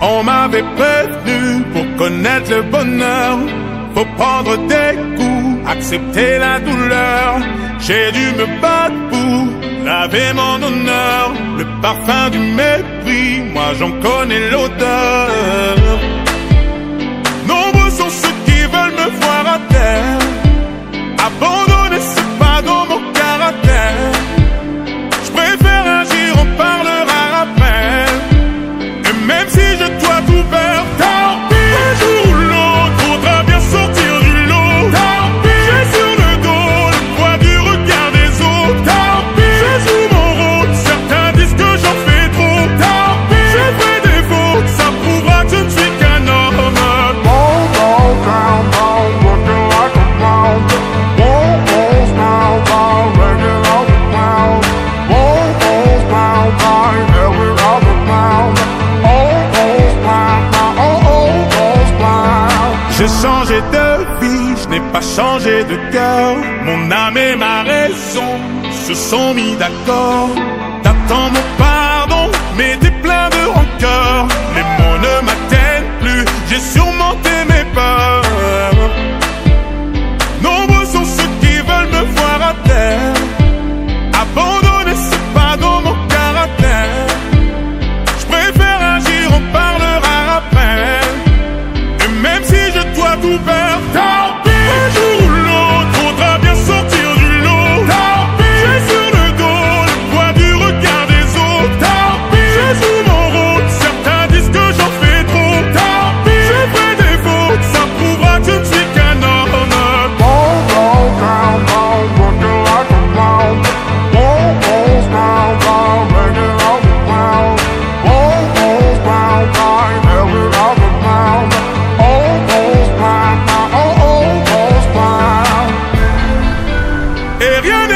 On m'avait prévenu pour connaître le bonheur. Faut prendre des coups, accepter la douleur. J'ai dû me battre pour laver mon honneur. Le parfum du mépris, moi j'en connais l'odeur. J'ai changé de vie, je n'ai pas changé de cœur. Mon âme et ma raison se sont mis d'accord. T'attends mon pardon, mais t'es plein de rancœur. Les mots ne m'atteignent plus, j'ai sûrement et rien